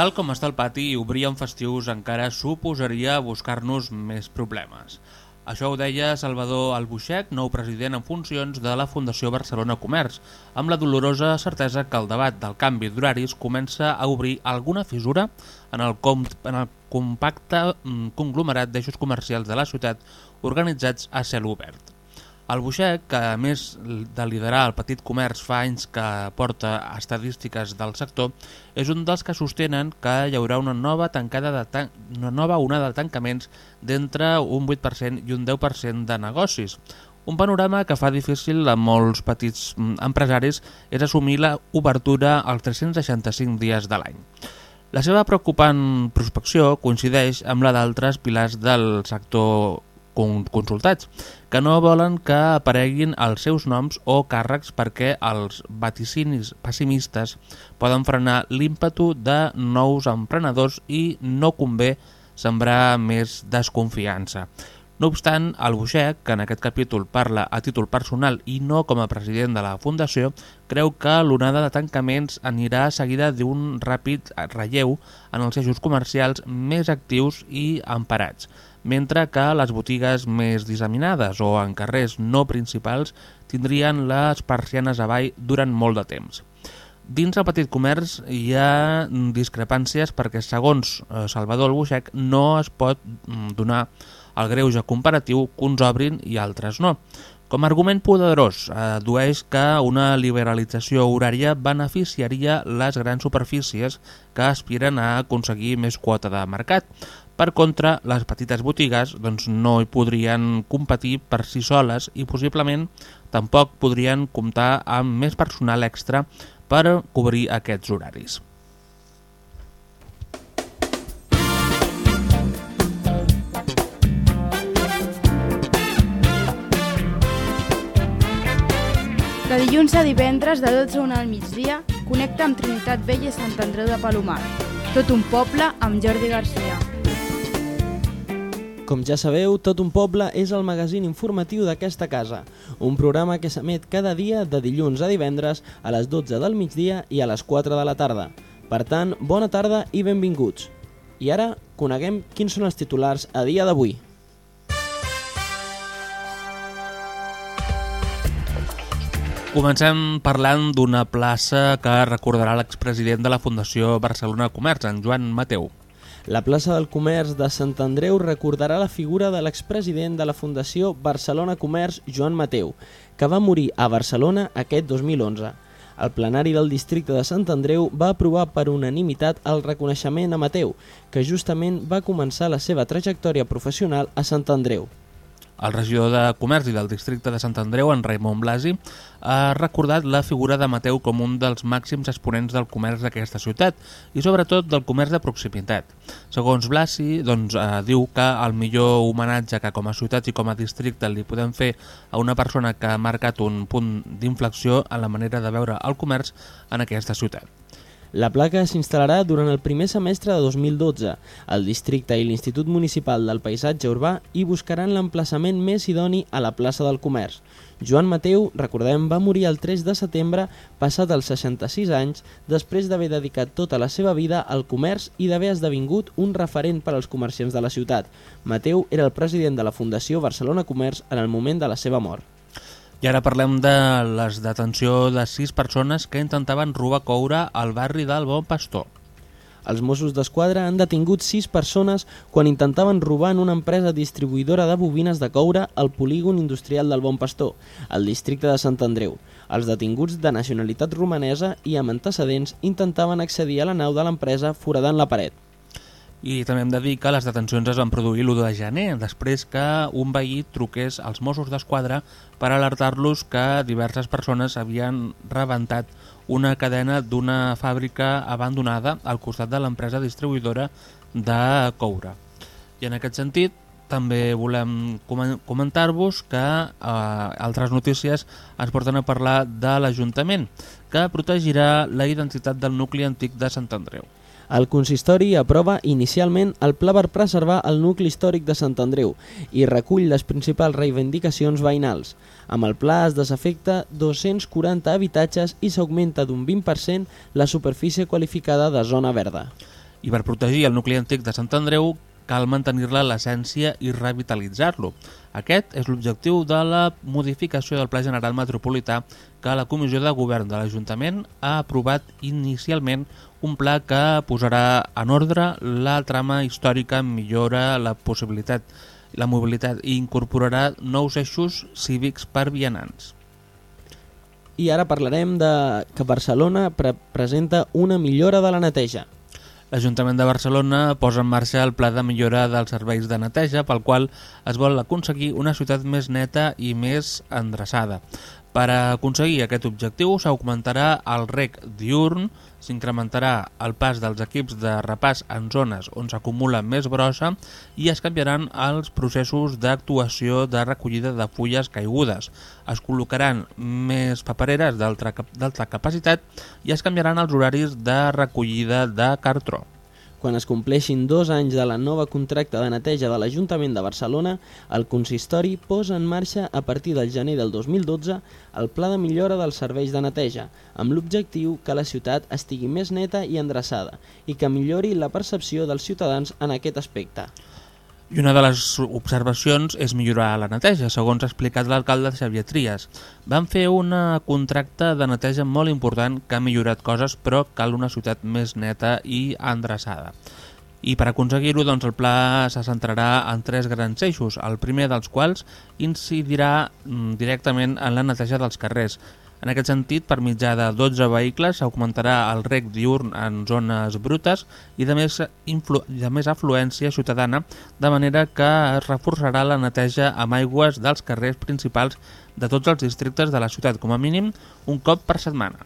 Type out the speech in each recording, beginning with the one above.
Tal com està el pati, obrir en festius encara suposaria buscar-nos més problemes. Això ho deia Salvador Albuixec, nou president en funcions de la Fundació Barcelona Comerç, amb la dolorosa certesa que el debat del canvi d'horaris comença a obrir alguna fissura en el, com, en el compacte mm, conglomerat d'eixos comercials de la ciutat organitzats a cel obert. El Buixec, que a més de liderar el petit comerç fa anys que porta estadístiques del sector, és un dels que sostenen que hi haurà una nova tancada de tan una nova onada de tancaments d'entre un 8% i un 10% de negocis. Un panorama que fa difícil a molts petits mm, empresaris és assumir la obertura als 365 dies de l'any. La seva preocupant prospecció coincideix amb la d'altres pilars del sector consultats, que no volen que apareguin els seus noms o càrrecs perquè els vaticinis pessimistes poden frenar l'ímpetu de nous emprenedors i no convé sembrar més desconfiança. No obstant, el Buixec, que en aquest capítol parla a títol personal i no com a president de la Fundació, creu que l'onada de tancaments anirà seguida d'un ràpid relleu en els eixos comercials més actius i emparats, mentre que les botigues més disseminades o en carrers no principals tindrien les persianes avall durant molt de temps. Dins el petit comerç hi ha discrepàncies perquè, segons eh, Salvador Albuixec, no es pot mm, donar el greuge comparatiu que uns obrin i altres no. Com a argument poderós, adueix que una liberalització horària beneficiaria les grans superfícies que aspiren a aconseguir més quota de mercat, per contra, les petites botigues doncs, no hi podrien competir per si soles i possiblement tampoc podrien comptar amb més personal extra per cobrir aquests horaris. De dilluns a divendres, de 12 a 1 al migdia, connecta amb Trinitat Vella i Sant Andreu de Palomar. Tot un poble amb Jordi Garcia. Com ja sabeu, Tot un poble és el magazín informatiu d'aquesta casa, un programa que s'emet cada dia de dilluns a divendres a les 12 del migdia i a les 4 de la tarda. Per tant, bona tarda i benvinguts. I ara coneguem quins són els titulars a dia d'avui. Comencem parlant d'una plaça que recordarà l'expresident de la Fundació Barcelona Comerç, en Joan Mateu. La plaça del Comerç de Sant Andreu recordarà la figura de l'expresident de la Fundació Barcelona Comerç, Joan Mateu, que va morir a Barcelona aquest 2011. El plenari del districte de Sant Andreu va aprovar per unanimitat el reconeixement a Mateu, que justament va començar la seva trajectòria professional a Sant Andreu. El regidor de Comerç i del districte de Sant Andreu, en Raimon Blasi, ha recordat la figura de Mateu com un dels màxims exponents del comerç d'aquesta ciutat i sobretot del comerç de proximitat. Segons Blasi, doncs, eh, diu que el millor homenatge que com a ciutat i com a districte li podem fer a una persona que ha marcat un punt d'inflexió en la manera de veure el comerç en aquesta ciutat. La placa s'instal·larà durant el primer semestre de 2012. El districte i l'Institut Municipal del Paisatge Urbà hi buscaran l'emplaçament més idoni a la plaça del Comerç. Joan Mateu, recordem, va morir el 3 de setembre, passat els 66 anys, després d'haver dedicat tota la seva vida al comerç i d'haver esdevingut un referent per als comerciants de la ciutat. Mateu era el president de la Fundació Barcelona Comerç en el moment de la seva mort. I ara parlem de les detenció de sis persones que intentaven robar coure al barri del Bon Pastor. Els Mossos d'Esquadra han detingut sis persones quan intentaven robar en una empresa distribuïdora de bobines de coure al polígon industrial del Bon Pastor, al districte de Sant Andreu. Els detinguts de nacionalitat romanesa i amb antecedents intentaven accedir a la nau de l'empresa foradant la paret. I també hem de dir que les detencions es van produir l'1 de gener, després que un veí truqués als Mossos d'Esquadra per alertar-los que diverses persones havien rebentat una cadena d'una fàbrica abandonada al costat de l'empresa distribuïdora de coure. I en aquest sentit, també volem comentar-vos que eh, altres notícies ens porten a parlar de l'Ajuntament, que protegirà la identitat del nucli antic de Sant Andreu. El consistori aprova inicialment el pla per preservar el nucli històric de Sant Andreu i recull les principals reivindicacions veïnals. Amb el pla es desafecta 240 habitatges i s'augmenta d'un 20% la superfície qualificada de zona verda. I per protegir el nucli antic de Sant Andreu cal mantenir-la l'essència i revitalitzar-lo. Aquest és l'objectiu de la modificació del Pla General Metropolità que la Comissió de Govern de l'Ajuntament ha aprovat inicialment un pla que posarà en ordre la trama històrica, millora la possibilitat la mobilitat i incorporarà nous eixos cívics per vianants. I ara parlarem de que Barcelona pre presenta una millora de la neteja. L'Ajuntament de Barcelona posa en marxa el pla de millora dels serveis de neteja pel qual es vol aconseguir una ciutat més neta i més endreçada. Per aconseguir aquest objectiu s'augmentarà el rec diurn, s'incrementarà el pas dels equips de repàs en zones on s'acumula més brossa i es canviaran els processos d'actuació de recollida de fulles caigudes. Es col·locaran més papereres d'alta capacitat i es canviaran els horaris de recollida de cartró. Quan es compleixin dos anys de la nova contracte de neteja de l'Ajuntament de Barcelona, el consistori posa en marxa a partir del gener del 2012 el pla de millora dels serveis de neteja, amb l'objectiu que la ciutat estigui més neta i endreçada i que millori la percepció dels ciutadans en aquest aspecte. I una de les observacions és millorar la neteja, segons ha explicat l'alcalde Xavier Trias. Van fer un contracte de neteja molt important que ha millorat coses, però cal una ciutat més neta i endreçada. I per aconseguir-ho, doncs, el pla se centrarà en tres grans eixos, el primer dels quals incidirà mm, directament en la neteja dels carrers, en aquest sentit, per mitjà de 12 vehicles s'augmentarà el rec diurn en zones brutes i de més, de més afluència ciutadana, de manera que es reforçarà la neteja amb aigües dels carrers principals de tots els districtes de la ciutat, com a mínim un cop per setmana.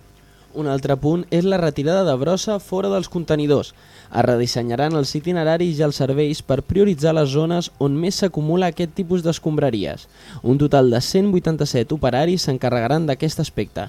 Un altre punt és la retirada de brossa fora dels contenidors. Es redissenyaran els itineraris i els serveis per prioritzar les zones on més s'acumula aquest tipus d'escombraries. Un total de 187 operaris s'encarregaran d'aquest aspecte.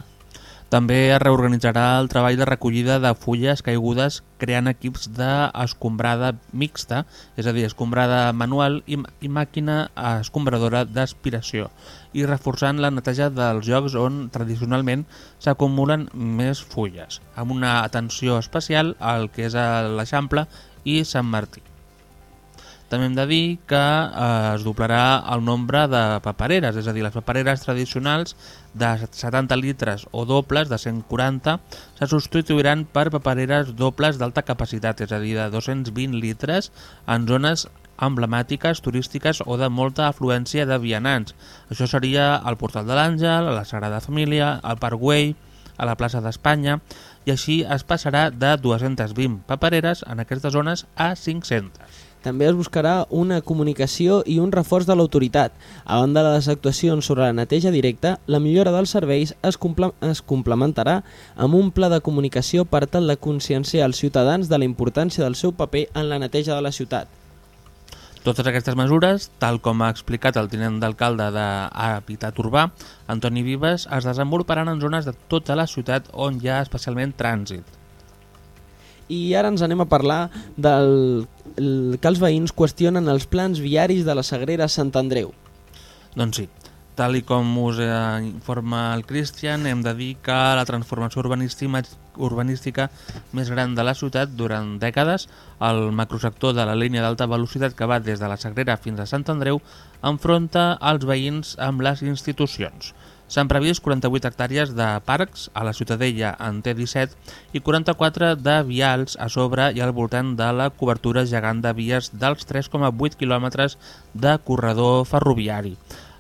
També es reorganitzarà el treball de recollida de fulles caigudes creant equips d'escombrada mixta, és a dir, escombrada manual i, i màquina escombradora d'aspiració, i reforçant la neteja dels llocs on tradicionalment s'acumulen més fulles, amb una atenció especial al que és l'Eixample i Sant Martí. També hem de dir que eh, es doblarà el nombre de papereres, és a dir, les papereres tradicionals de 70 litres o dobles de 140 se substituiran per papereres dobles d'alta capacitat, és a dir, de 220 litres en zones emblemàtiques, turístiques o de molta afluència de vianants. Això seria el Portal de l'Àngel, la Sagrada Família, el Güell, a la plaça d'Espanya, i així es passarà de 220 papereres en aquestes zones a 500. També es buscarà una comunicació i un reforç de l'autoritat. A banda de les actuacions sobre la neteja directa, la millora dels serveis es, comple es complementarà amb un pla de comunicació per tal de conscienciar els ciutadans de la importància del seu paper en la neteja de la ciutat. Totes aquestes mesures, tal com ha explicat el tinent d'alcalde d'Habitat Urbà, Antoni Vives, es desenvoluparan en zones de tota la ciutat on hi ha especialment trànsit. I ara ens anem a parlar del el, que els veïns qüestionen els plans viaris de la Sagrera Sant Andreu. Doncs sí, tal i com us eh, informa el Christian, hem de dir que la transformació urbanística, urbanística més gran de la ciutat durant dècades, el macrosector de la línia d'alta velocitat que va des de la Sagrera fins a Sant Andreu, enfronta els veïns amb les institucions. S'han previst 48 hectàrees de parcs a la Ciutadella en T17 i 44 de vials a sobre i al voltant de la cobertura gegant de vies dels 3,8 quilòmetres de corredor ferroviari.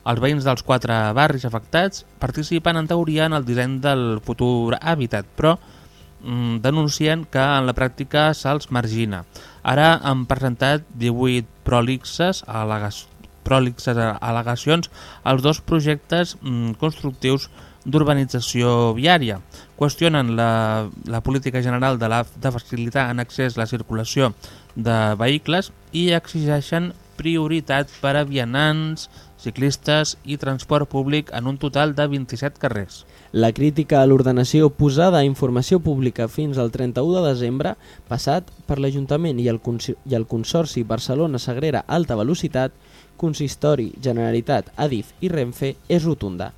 Els veïns dels quatre barris afectats participen en teoria en el disseny del futur hàbitat, però mm, denuncien que en la pràctica se'ls margina. Ara han presentat 18 pròlixes a la pròlixes al·legacions als dos projectes mm, constructius d'urbanització viària. Qüestionen la, la política general de, la, de facilitar en accés la circulació de vehicles i exigeixen prioritat per a vianants, ciclistes i transport públic en un total de 27 carrers. La crítica a l'ordenació posada a informació pública fins al 31 de desembre passat per l'Ajuntament i, el i el Consorci Barcelona-Sagrera Alta Velocitat consistori, Generalitat, Adif i Renfe és rotunda.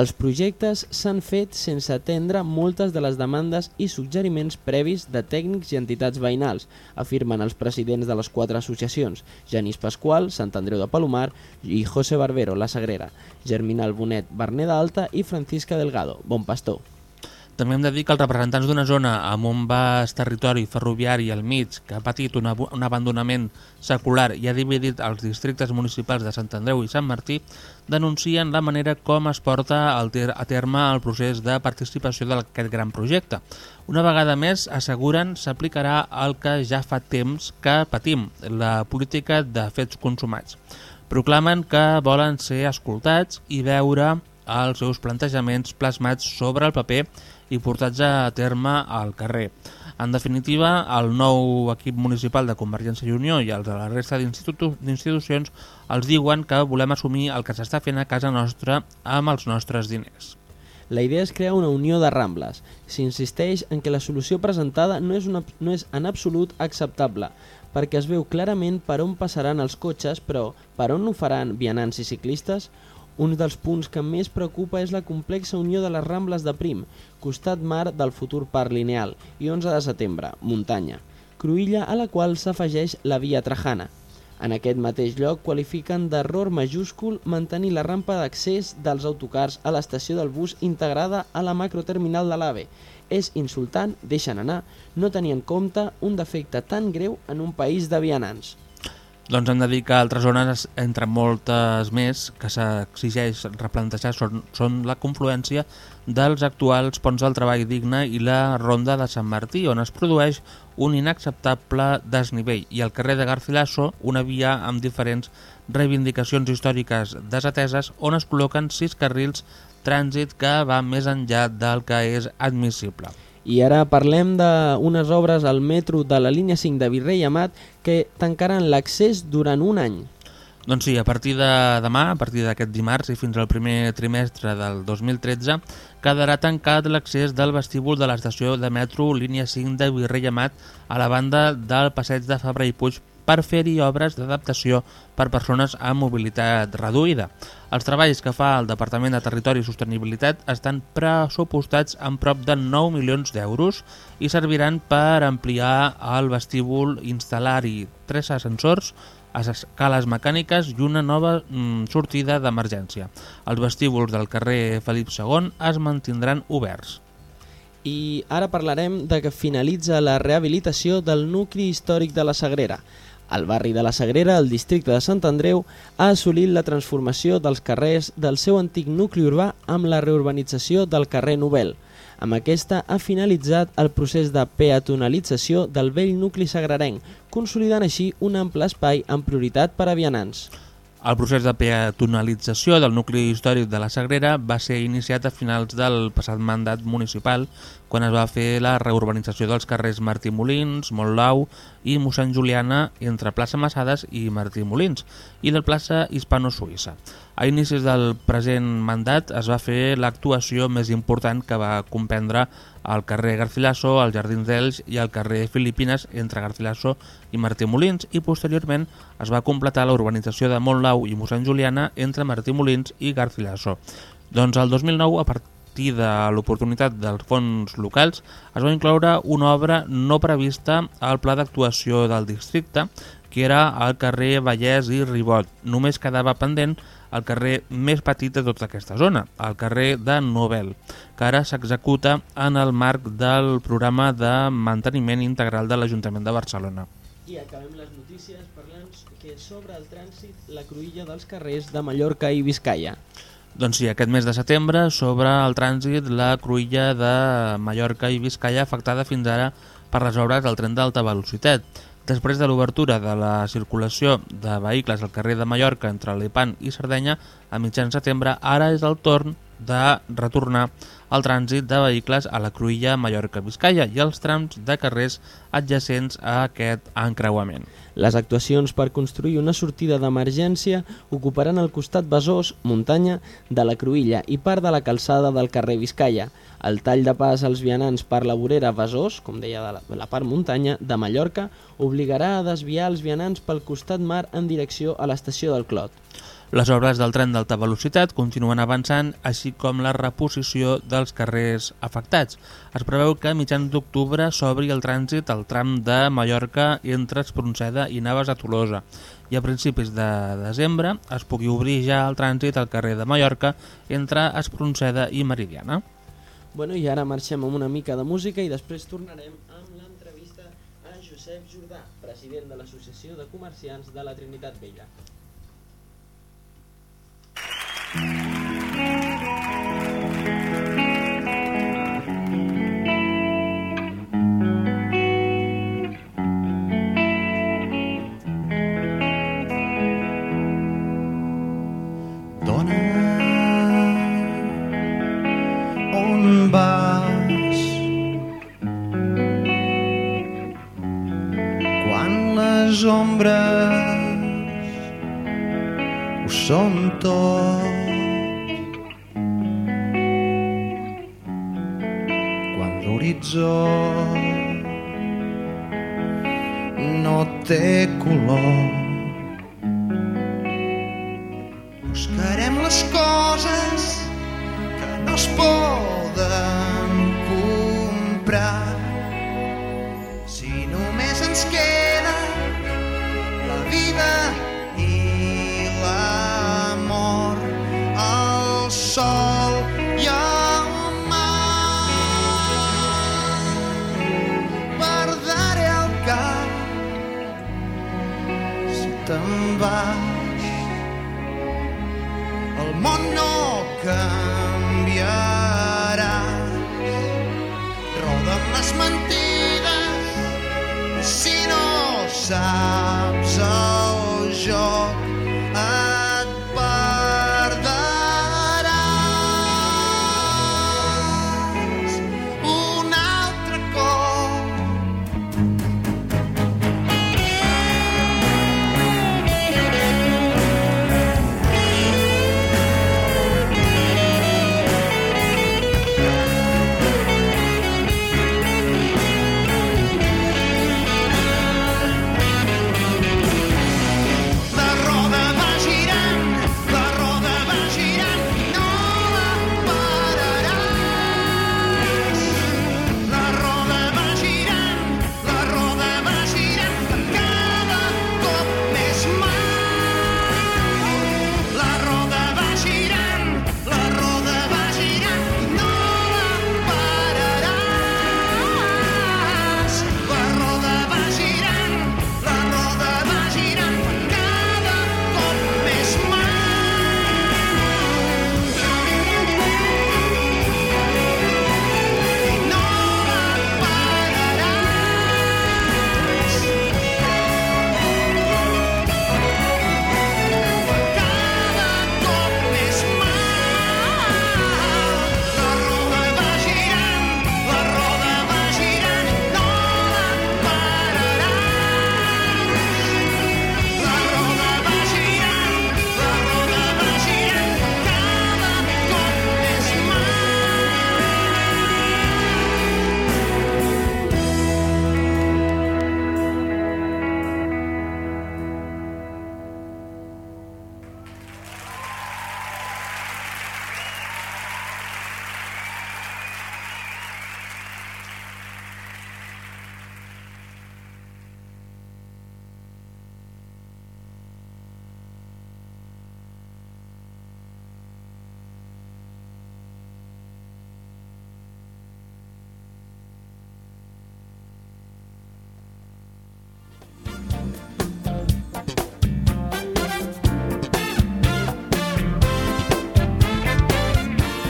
Els projectes s'han fet sense atendre moltes de les demandes i suggeriments previs de tècnics i entitats veïnals, afirmen els presidents de les quatre associacions, Genís Pasqual, Sant Andreu de Palomar i José Barbero, La Sagrera, Germinal Bonet, Berneda Alta i Francisca Delgado, Bon Pastor. També hem de dir que els representants d'una zona amb un vast territori ferroviari al mig que ha patit un, un abandonament secular i ha dividit els districtes municipals de Sant Andreu i Sant Martí denuncien la manera com es porta a terme el procés de participació d'aquest gran projecte. Una vegada més, asseguren, s'aplicarà el que ja fa temps que patim, la política de fets consumats. Proclamen que volen ser escoltats i veure els seus plantejaments plasmats sobre el paper i portats a terme al carrer. En definitiva, el nou equip municipal de Convergència i Unió i els de la resta d'institucions els diuen que volem assumir el que s'està fent a casa nostra amb els nostres diners. La idea és crear una unió de Rambles. S'insisteix en que la solució presentada no és, una, no és en absolut acceptable, perquè es veu clarament per on passaran els cotxes, però per on ho faran vianants i ciclistes? Un dels punts que més preocupa és la complexa unió de les Rambles de Prim, costat mar del futur parc lineal, i 11 de setembre, muntanya, cruïlla a la qual s'afegeix la via Trajana. En aquest mateix lloc qualifiquen d'error majúscul mantenir la rampa d'accés dels autocars a l'estació del bus integrada a la macroterminal de l'AVE. És insultant, deixen anar, no tenir en compte un defecte tan greu en un país de vianants. Doncs hem de dir que altres zones, entre moltes més, que s'exigeix replantejar són, són la confluència dels actuals ponts del treball digne i la ronda de Sant Martí, on es produeix un inacceptable desnivell, i el carrer de Garcilaso, una via amb diferents reivindicacions històriques desateses, on es col·loquen sis carrils trànsit que va més enllà del que és admissible. I ara parlem d'unes obres al metro de la línia 5 de Virrei Amat que tancaran l'accés durant un any. Doncs sí, a partir de demà, a partir d'aquest dimarts i fins al primer trimestre del 2013, quedarà tancat l'accés del vestíbul de l'estació de metro línia 5 de Virrei Amat a la banda del passeig de Fabra i Puig per fer-hi obres d'adaptació per persones amb mobilitat reduïda. Els treballs que fa el Departament de Territori i Sostenibilitat estan pressupostats en prop de 9 milions d'euros i serviran per ampliar el vestíbul, instal·lar-hi tres ascensors, escales mecàniques i una nova mm, sortida d'emergència. Els vestíbuls del carrer Felip II es mantindran oberts. I ara parlarem de que finalitza la rehabilitació del nucli històric de la Sagrera. El barri de la Sagrera, al districte de Sant Andreu, ha assolit la transformació dels carrers del seu antic nucli urbà amb la reurbanització del carrer Nobel. Amb aquesta ha finalitzat el procés de peatonalització del vell nucli sagrarenc, consolidant així un ample espai amb prioritat per a vianants. El procés de peatonalització del nucli històric de la Sagrera va ser iniciat a finals del passat mandat municipal quan es va fer la reurbanització dels carrers Martí Molins, Montlau i Mossèn Juliana entre plaça Massades i Martí Molins i del plaça Hispano-Suïssa. A inicis del present mandat es va fer l'actuació més important que va comprendre al carrer Garcilaso, als Jardins d'Elx i al carrer Filipines entre Garcilaso i Martí Molins i posteriorment es va completar la urbanització de Montlau i Mossèn Juliana entre Martí Molins i Garcilaso. Doncs el 2009, a partir de l'oportunitat dels fons locals, es va incloure una obra no prevista al pla d'actuació del districte, que era al carrer Vallès i Ribot. Només quedava pendent el carrer més petit de tota aquesta zona, el carrer de Nobel, que ara s'executa en el marc del programa de manteniment integral de l'Ajuntament de Barcelona. I acabem les notícies parlant que sobre el trànsit la cruïlla dels carrers de Mallorca i Vizcaya. Doncs sí, aquest mes de setembre sobre el trànsit la cruïlla de Mallorca i Vizcaya afectada fins ara per les obres del tren d'alta velocitat. Després de l'obertura de la circulació de vehicles al carrer de Mallorca entre Lepant i Sardenya, a mitjan setembre, ara és el torn de retornar el trànsit de vehicles a la Cruïlla Mallorca-Vizcaya i els trams de carrers adjacents a aquest encreuament. Les actuacions per construir una sortida d'emergència ocuparan el costat Besòs, muntanya, de la Cruïlla i part de la calçada del carrer Vizcaya. El tall de pas als vianants per la vorera Besòs, com deia de la, la part muntanya, de Mallorca, obligarà a desviar els vianants pel costat mar en direcció a l'estació del Clot. Les obres del tren d'alta velocitat continuen avançant, així com la reposició dels carrers afectats. Es preveu que a mitjans d'octubre s'obri el trànsit al tram de Mallorca entre Espronceda i Naves a Tolosa i a principis de desembre es pugui obrir ja el trànsit al carrer de Mallorca entre Espronceda i Meridiana. Bueno, i ara marxem amb una mica de música i després tornarem amb l'entrevista a Josep Jordà, president de l'Associació de Comerciants de la Trinitat Vella. Dona, on vas? Quan ombres ho són tot. L'horitzó no té color.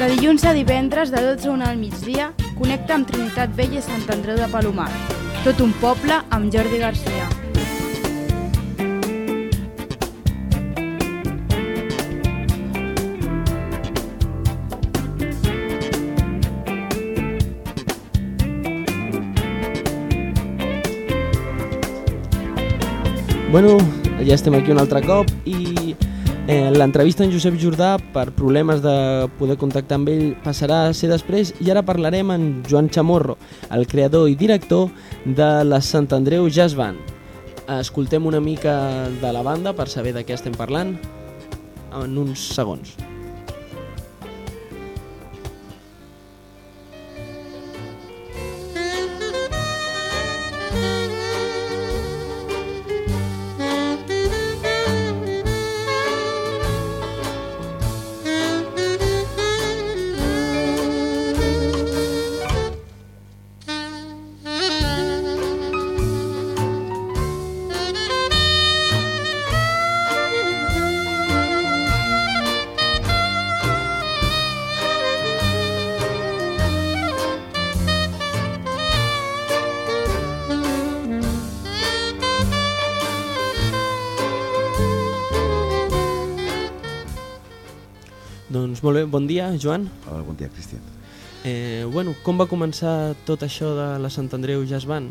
De dilluns a divendres, de 12 a 1 al migdia, connecta amb Trinitat Vella i Sant Andreu de Palomar. Tot un poble amb Jordi Garcia. Bueno, ja estem aquí un altre cop i eh, l'entrevista en Josep Jordà per problemes de poder contactar amb ell passarà a ser després i ara parlarem amb Joan Chamorro, el creador i director de la Sant Andreu Jazz Band. Escoltem una mica de la banda per saber de què estem parlant. en uns segons. Molt bé, bon dia, Joan. Hola, bon dia, Cristian. Eh, bueno, com va començar tot això de la Sant Andreu Jazz Band?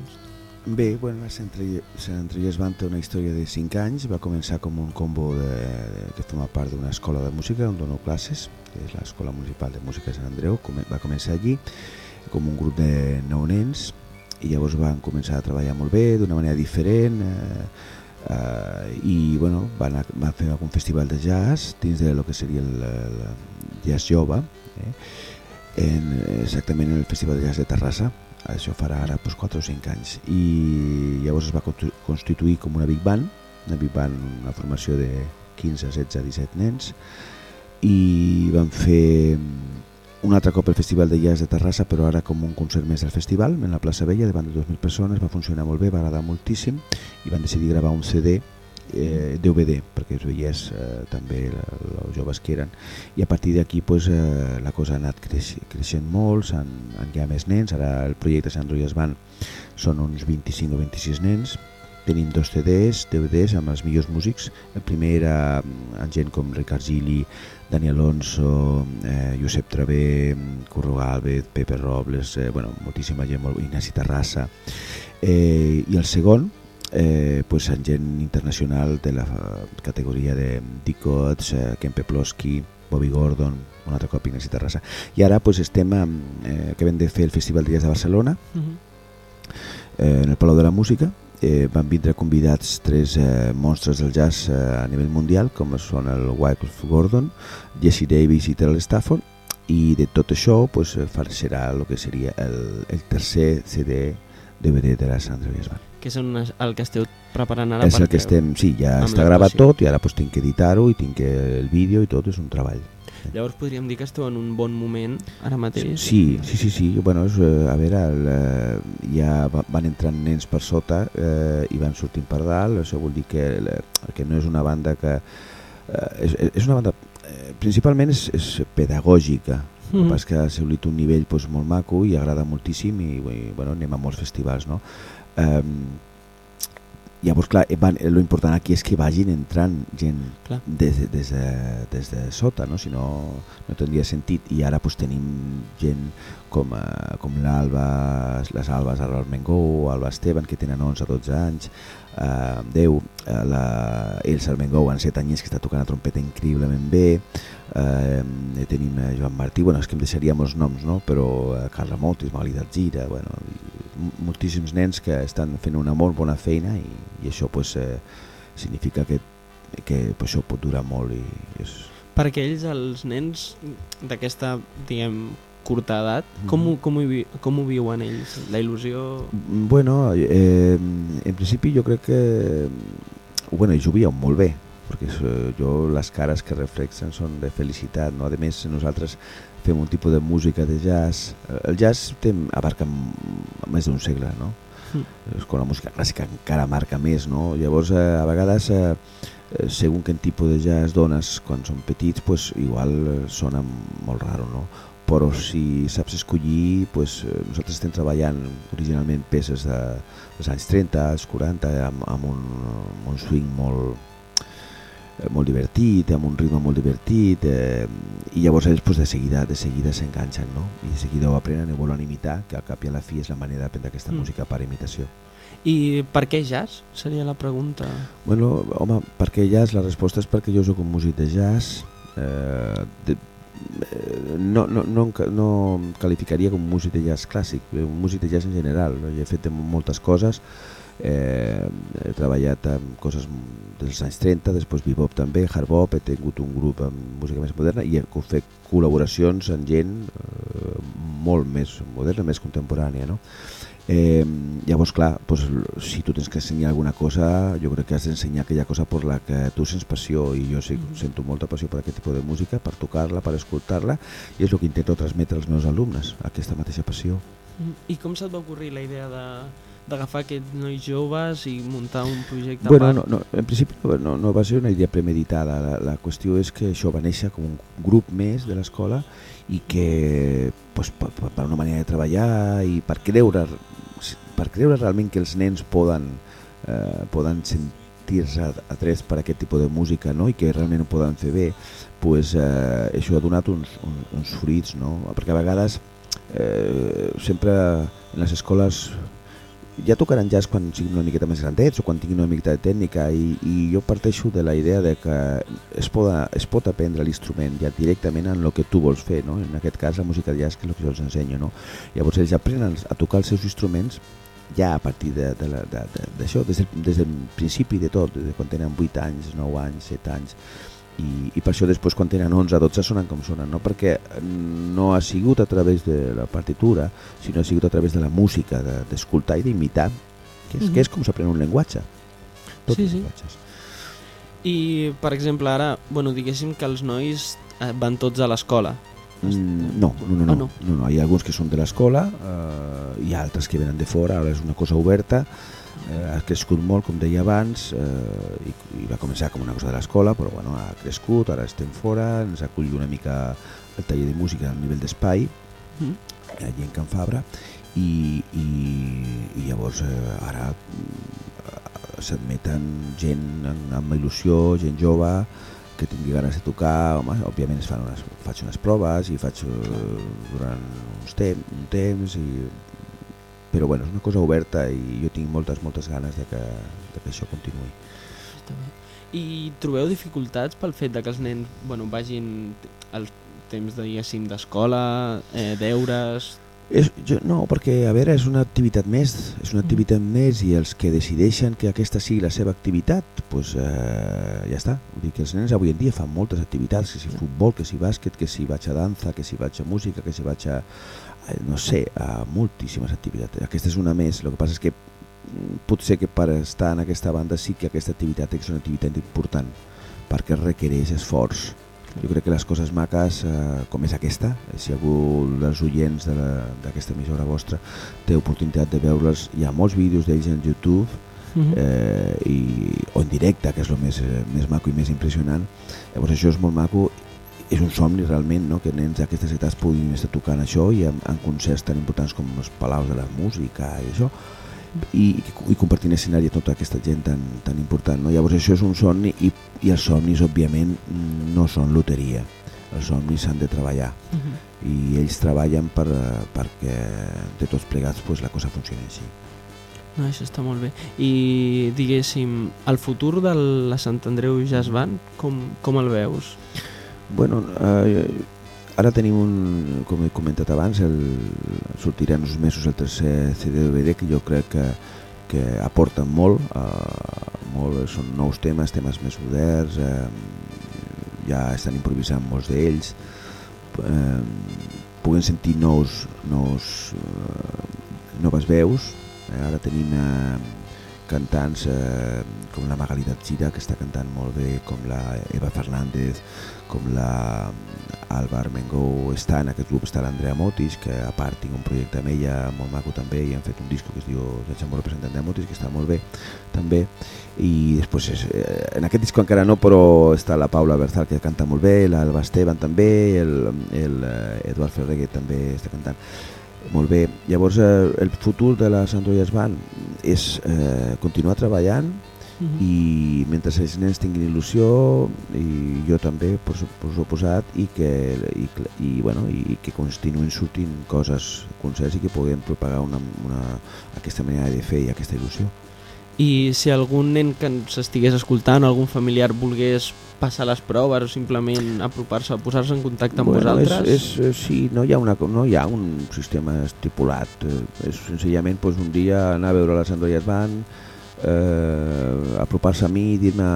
Bé, bueno, la Sant Andreu Jazz Band té una història de 5 anys, va començar com un combo de, que forma part d'una escola de música on dono classes, que és l'Escola Municipal de Música de Sant Andreu, va començar allí com un grup de nou nens i llavors van començar a treballar molt bé, d'una manera diferent eh, eh, i bueno, van, a, van fer algun festival de jazz dins de lo que seria el, el jazz jove eh, en, exactament en el Festival de Jazz de Terrassa. Això farà ara doncs, 4 o 5 anys. I llavors es va constituir com una big band una big band, una formació de 15, 16, 17 nens. I van fer un altre cop el Festival de Jazz de Terrassa però ara com un concert més al festival en la plaça Vella davant de 2.000 persones va funcionar molt bé, va agradar moltíssim i van decidir gravar un CD eh, DVD perquè es veiés eh, també els joves que eren. I a partir d'aquí pues, eh, la cosa ha anat creix, creixent molt han, han hi ha més nens, ara el projecte Sant Royes Band són uns 25 o 26 nens. Tenim dos CDs, DVDs amb els millors músics. El primer era mm, amb gent com Ricard Gili Dani Alonso, eh, Josep Travé, Curro Galvez, Pepe Robles, eh, bueno, moltíssima gent, molt, Ignasi Terrassa. Eh, I el segon, eh, pues, amb gent internacional de la categoria de Dick Ots, eh, Ken Peplowski, Bobby Gordon, un altre cop Ignasi Terrassa. I ara pues, estem, amb, eh, acabem de fer el Festival de Jazz de Barcelona, Uh -huh. eh, en el Palau de la Música eh, van vindre convidats tres eh, monstres del jazz eh, a nivell mundial com són el Wycliffe Gordon, Jesse Davis i Terrell Stafford i de tot això pues, eh, far- serà el que seria el, el tercer CD DVD de la Sandra Band. Que és el que esteu preparant ara És el que estem, sí, ja està gravat tot i ara pues, tinc que editar-ho i tinc que el vídeo i tot, és un treball. Llavors podríem dir que esteu en un bon moment ara mateix. Sí, sí, sí, sí. Bueno, és, eh, a veure, el, eh, ja va- van entrant nens per sota eh, i van sortint per dalt, això vol dir que, el- que no és una banda que... Eh, és, és una banda... Eh, principalment és, és pedagògica, mm. pas que ha assolit un nivell doncs, molt maco i agrada moltíssim i, i bueno, anem a molts festivals, no? Eh, llavors, clar, eh, van, lo important aquí és que vagin entrant gent Clar. des, de- des, de, des de sota, no? si no, no tindria sentit. I ara pues, tenim gent com, eh, com l'Alba, les Albes Armengou, Alba Esteban, que tenen 11 o 12 anys, eh, 10, eh, la Elsa Armengou, en 7 anys, que està tocant la trompeta increïblement bé, eh, tenim eh, Joan Martí, bueno, és que em deixaria molts noms, no? però eh, Carla Motis, Magali d'Algira, bueno, moltíssims nens que estan fent una molt bona feina i, i això pues, eh, significa que, que pues, això pot durar molt i és, Perquè ells, els nens d'aquesta, diguem, curta edat, com, ho, com, ho, vi- com ho viuen ells? La il·lusió... Bueno, eh, en principi jo crec que bueno, ells ho veuen molt bé perquè eh, jo les cares que reflexen són de felicitat, no? A més nosaltres fem un tipus de música de jazz el jazz té, abarca més d'un segle, no? Mm. És com la música clàssica encara marca més, no? Llavors eh, a vegades eh, eh, segons quin tipus de jazz dones quan són petits, pues, igual eh, sona molt raro, no? Però si saps escollir, pues, eh, nosaltres estem treballant originalment peces de, dels anys 30, als 40, amb, amb, un, amb un swing molt, eh, molt divertit, amb un ritme molt divertit, eh, i llavors ells pues, de seguida de seguida s'enganxen, no? i de seguida ho aprenen i volen imitar, que al cap i a la fi és la manera d'aprendre aquesta Mm. música per imitació. I per què jazz? Seria la pregunta. Bueno, home, perquè jazz, la resposta és perquè jo sóc un músic de jazz, eh, de, no, no, no, no em qualificaria com músic de jazz clàssic, eh, un músic de jazz en general, no? I he fet moltes coses, eh, he treballat amb coses dels anys 30, després bebop també, hard bop, he tingut un grup amb música més moderna i he fet col·laboracions amb gent eh, molt més moderna, més contemporània, no? Llavors, clar, doncs, si tu tens que ensenyar alguna cosa, jo crec que has d'ensenyar aquella cosa per la que tu sents passió i jo sí, sento molta passió per aquest tipus de música, per tocar-la, per escoltar-la i és el que intento transmetre als meus alumnes, aquesta mateixa passió. I com se't va ocorrir la idea de d'agafar aquests nois joves i muntar un projecte Bueno, no, no, en principi no, no, no va ser una idea premeditada, la, la qüestió és que això va néixer com un grup més de l'escola i que pues, per, per una manera de treballar i per creure, per creure realment que els nens poden, eh, poden sentir-se atrets per aquest tipus de música no? i que realment ho poden fer bé, pues, eh, això ha donat uns, uns, uns fruits, no? perquè a vegades eh, sempre en les escoles ja tocaran jazz quan siguin una miqueta més grandets o quan tinguin una miqueta de tècnica i, i jo parteixo de la idea de que es, poda, es pot aprendre l'instrument ja directament en el que tu vols fer, no? en aquest cas la música de jazz que és el que jo els ensenyo. No? Llavors ells aprenen a tocar els seus instruments ja a partir d'això, de, de, de, d'això, des, del, des del principi de tot, de quan tenen 8 anys, 9 anys, 7 anys, i, i per això després quan tenen 11, 12 sonen com sonen, no? perquè no ha sigut a través de la partitura, sinó ha sigut a través de la música, de- d'escoltar i d'imitar, que, és, Mhm. que és com s'aprèn un llenguatge. Tots Sí, els sí. llenguatges. I, per exemple, ara, bueno, diguéssim que els nois eh, van tots a l'escola. Mm, no, no, no, no, no. no, no. Hi ha alguns que són de l'escola, eh, hi ha altres que venen de fora, ara és una cosa oberta, eh, ha crescut molt, com deia abans, eh, i, i va començar com una cosa de l'escola, però bueno, ha crescut, ara estem fora, ens acull una mica el taller de música a nivell d'espai, Mm. allí en Can Fabra, i, i, i llavors eh, ara mm, s'admeten gent amb, amb il·lusió, gent jove, que tingui ganes de tocar, home, òbviament es fan unes, faig unes proves i faig eh, durant uns temps, un temps i però bueno, és una cosa oberta i jo tinc moltes, moltes ganes de que, de que això continuï. I trobeu dificultats pel fet de que els nens bueno, vagin al temps de, diguéssim, d'escola, eh, deures... És, jo, no, perquè a veure, és una activitat més, és una activitat més i els que decideixen que aquesta sigui la seva activitat, pues, eh, ja està. Vull dir que els nens avui en dia fan moltes activitats, que si futbol, que si bàsquet, que si vaig a dansa, que si vaig a música, que si vaig a no sé, a moltíssimes activitats. Aquesta és una més, el que passa és que mm, potser que per estar en aquesta banda sí que aquesta activitat és una activitat important, perquè requereix esforç, jo crec que les coses maques, eh, com és aquesta, eh, si algú dels oients de d'aquesta emissora vostra té oportunitat de veure'ls, hi ha molts vídeos d'ells en YouTube Mhm. eh, i, o en directe, que és el més, eh, més maco i més impressionant. Llavors això és molt maco, és un somni realment, no? que nens d'aquestes edats puguin estar tocant això i en, en concerts tan importants com els Palaus de la Música i això, i, i compartint escenari amb tota aquesta gent tan, tan important. No? Llavors això és un somni i, i els somnis òbviament no són loteria, els somnis s'han de treballar Mhm. i ells treballen per, perquè de tots plegats pues, la cosa funcioni així. No, això està molt bé. I, diguéssim, el futur de la Sant Andreu Jazz Band, com, com el veus? Bueno, eh, ara tenim un, com he comentat abans, el, sortirà en uns mesos el tercer CD DVD que jo crec que, que aporten molt, eh, molt, són nous temes, temes més moderns, eh, ja estan improvisant molts d'ells, eh, puguem sentir nous, nous, eh, noves veus, eh, ara tenim eh, cantants eh, com la Magalida Gira que està cantant molt bé, com la Eva Fernández, com la Alba Armengou està en aquest grup, està l'Andrea Motis, que a part tinc un projecte amb ella molt maco també, i han fet un disco que es diu amb representant de Motis, que està molt bé també, i després és, eh, en aquest disco encara no, però està la Paula Berzal que canta molt bé, l'Alba Esteban també, el, el eh, Eduard Ferrer que també està cantant molt bé. Llavors eh, el futur de la Sant Jazz Band és eh, continuar treballant Mhm. i mentre els nens tinguin il·lusió i jo també per, per suposat i que, i, i, bueno, i que continuïn sortint coses, concerts i que puguem propagar una, una, aquesta manera de fer i aquesta il·lusió. I si algun nen que ens estigués escoltant o algun familiar volgués passar les proves o simplement apropar-se, posar-se en contacte amb vosaltres... És, és, sí, no hi, ha una, no hi ha un sistema estipulat. eh, És senzillament doncs, un dia anar a veure Sant Jazz Band, eh, apropar-se a mi i dir-me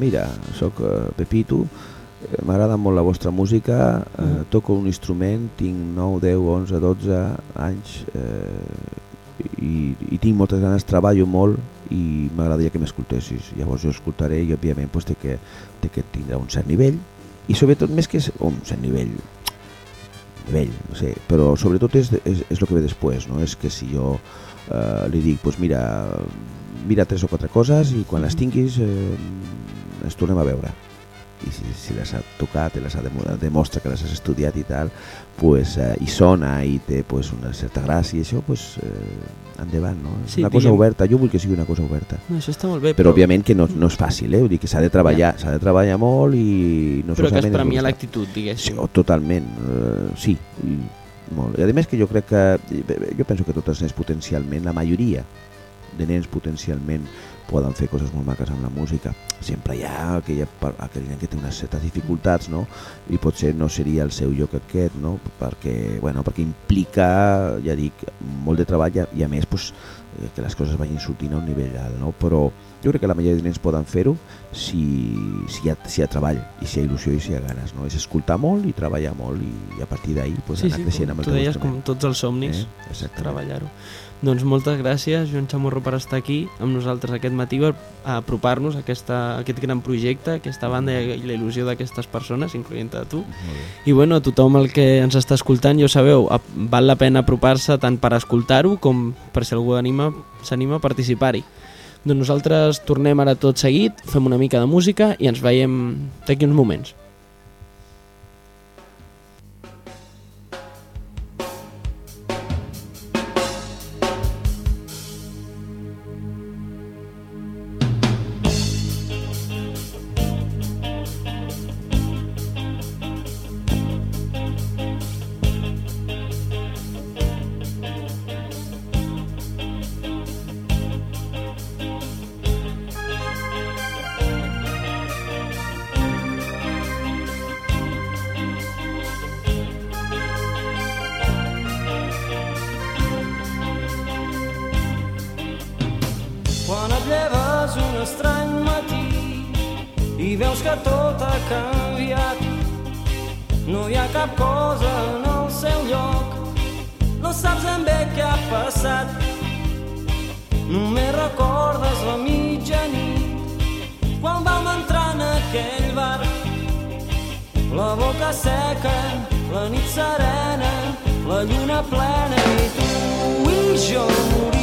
mira, sóc eh, Pepito, eh, m'agrada molt la vostra música, eh, Mm. toco un instrument, tinc 9, 10, 11, 12 anys eh, i, i tinc moltes ganes, treballo molt i m'agradaria que m'escoltessis. Llavors jo escoltaré i òbviament pues, té, que, té que tindre un cert nivell i sobretot més que un cert nivell nivell, no sé, però sobretot és, és, és el que ve després, no? és que si jo eh, li dic, pues mira, mira tres o quatre coses i quan les tinguis eh, ens tornem a veure i si, si les ha tocat i les ha dem- demostra que les has estudiat i tal pues, eh, i sona i té pues, una certa gràcia i això pues, eh, endavant no? és Sí, una cosa diguem- oberta, jo vull que sigui una cosa oberta No, això està molt bé, però òbviament que no, no és fàcil, eh? Vull dir que s'ha de treballar, s'ha de treballar molt i no però que es és premia l'actitud, Sí, diguéssim. oh, totalment, uh, sí. I, molt. I a més que jo crec que, jo penso que tots els nens potencialment, la majoria de nens potencialment poden fer coses molt maques amb la música. Sempre hi ha aquella, aquell nen que té unes certes dificultats, no? I potser no seria el seu lloc aquest, no? Perquè, bueno, perquè implica, ja dic, molt de treball i a- i més pues, eh, que les coses vagin sortint a un nivell alt, no? Però jo crec que la majoria de nens poden fer-ho si, si, hi ha, si hi ha treball i si hi ha il·lusió i si hi ha ganes, no? És escoltar molt i treballar molt i, a partir d'ahir pues, sí, anar sí, creixent com amb el teu deies, com instrument. tots els somnis, Eh? Treballar-ho. Doncs moltes gràcies, Joan Chamorro, per estar aquí amb nosaltres aquest matí, per apropar-nos a, aquesta, a aquest gran projecte, aquesta banda i la il·lusió d'aquestes persones, incloent-te tu. Molt bé. I bueno, a tothom el que ens està escoltant, ja ho sabeu, val la pena apropar-se tant per escoltar-ho com per si algú anima s'anima a participar-hi. Doncs nosaltres tornem ara tot seguit, fem una mica de música i ens veiem d'aquí uns moments. No hi ha cap cosa en el seu lloc, no saps ben bé què ha passat. Només recordes la mitjanit, quan vam entrar en aquell bar. La boca seca, la nit serena, la lluna plena i tu i jo morint